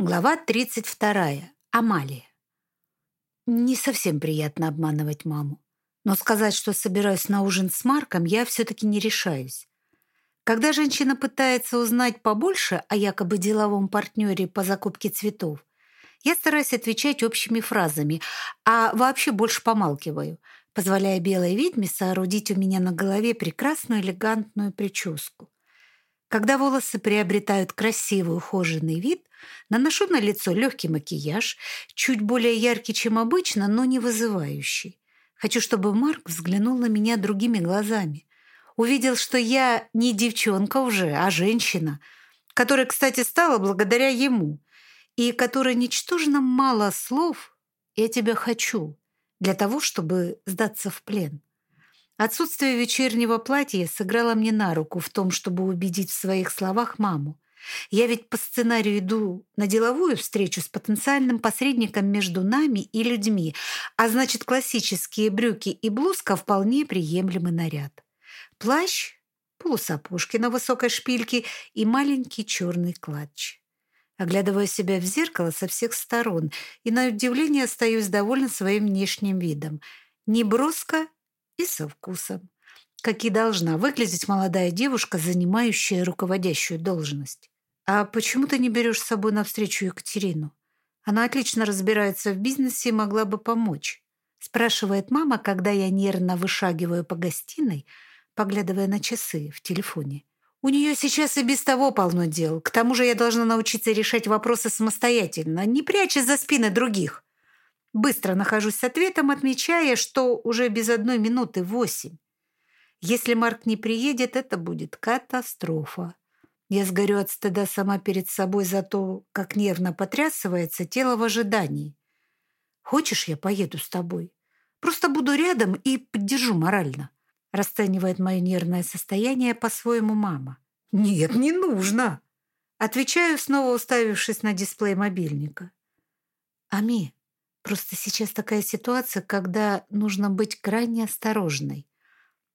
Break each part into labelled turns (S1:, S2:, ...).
S1: Глава 32. Амалия. Не совсем приятно обманывать маму. Но сказать, что собираюсь на ужин с Марком, я все-таки не решаюсь. Когда женщина пытается узнать побольше о якобы деловом партнере по закупке цветов, я стараюсь отвечать общими фразами, а вообще больше помалкиваю, позволяя белой ведьме соорудить у меня на голове прекрасную элегантную прическу. Когда волосы приобретают красивый ухоженный вид, наношу на лицо легкий макияж, чуть более яркий, чем обычно, но не вызывающий. Хочу, чтобы Марк взглянул на меня другими глазами. Увидел, что я не девчонка уже, а женщина, которая, кстати, стала благодаря ему, и которая ничтожно мало слов «я тебя хочу» для того, чтобы сдаться в плен. Отсутствие вечернего платья сыграло мне на руку в том, чтобы убедить в своих словах маму. Я ведь по сценарию иду на деловую встречу с потенциальным посредником между нами и людьми, а значит, классические брюки и блузка вполне приемлемый наряд. Плащ, полусапожки на высокой шпильке и маленький черный клатч. Оглядываю себя в зеркало со всех сторон и, на удивление, остаюсь довольна своим внешним видом. Не броско и со вкусом, как и должна выглядеть молодая девушка, занимающая руководящую должность. «А почему ты не берешь с собой навстречу Екатерину? Она отлично разбирается в бизнесе и могла бы помочь», спрашивает мама, когда я нервно вышагиваю по гостиной, поглядывая на часы в телефоне. «У нее сейчас и без того полно дел. К тому же я должна научиться решать вопросы самостоятельно, не пряча за спины других». Быстро нахожусь с ответом, отмечая, что уже без одной минуты восемь. Если Марк не приедет, это будет катастрофа. Я сгорю от стыда сама перед собой за то, как нервно потрясывается тело в ожидании. Хочешь, я поеду с тобой? Просто буду рядом и поддержу морально. Расценивает мое нервное состояние по-своему мама. Нет, не нужно. Отвечаю, снова уставившись на дисплей мобильника. Ами, Просто сейчас такая ситуация, когда нужно быть крайне осторожной.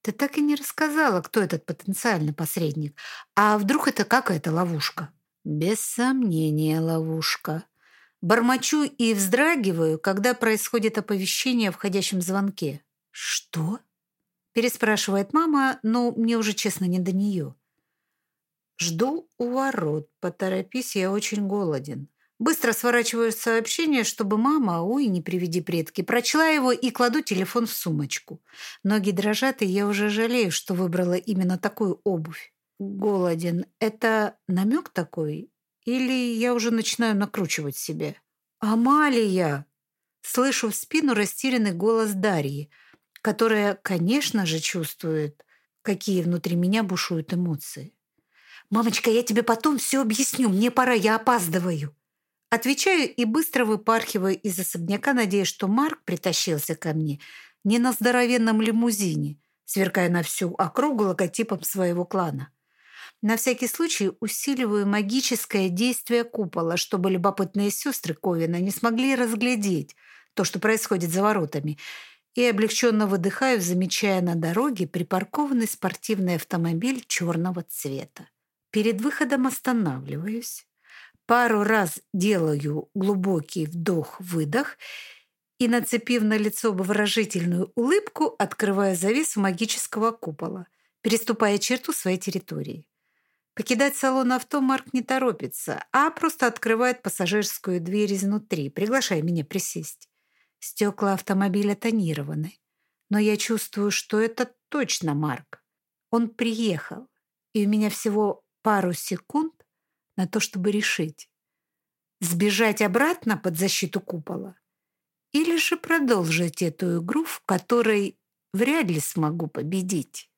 S1: Ты так и не рассказала, кто этот потенциальный посредник. А вдруг это какая-то ловушка? Без сомнения, ловушка. Бормочу и вздрагиваю, когда происходит оповещение о входящем звонке. «Что?» – переспрашивает мама, но мне уже, честно, не до нее. Жду у ворот. Поторопись, я очень голоден. Быстро сворачиваю сообщение, чтобы мама, ой, не приведи предки, прочла его и кладу телефон в сумочку. Ноги дрожат, и я уже жалею, что выбрала именно такую обувь. Голоден. Это намек такой? Или я уже начинаю накручивать себя? «Амалия!» Слышу в спину растерянный голос Дарьи, которая, конечно же, чувствует, какие внутри меня бушуют эмоции. «Мамочка, я тебе потом все объясню. Мне пора, я опаздываю». Отвечаю и быстро выпархиваю из особняка, надеясь, что Марк притащился ко мне не на здоровенном лимузине, сверкая на всю округу логотипом своего клана. На всякий случай усиливаю магическое действие купола, чтобы любопытные сестры Ковина не смогли разглядеть то, что происходит за воротами, и облегченно выдыхаю, замечая на дороге припаркованный спортивный автомобиль черного цвета. Перед выходом останавливаюсь, Пару раз делаю глубокий вдох-выдох и, нацепив на лицо выражительную улыбку, открываю завесу магического купола, переступая черту своей территории. Покидать салон авто Марк не торопится, а просто открывает пассажирскую дверь изнутри, приглашая меня присесть. Стекла автомобиля тонированы, но я чувствую, что это точно Марк. Он приехал, и у меня всего пару секунд, на то, чтобы решить, сбежать обратно под защиту купола или же продолжить эту игру, в которой вряд ли смогу победить.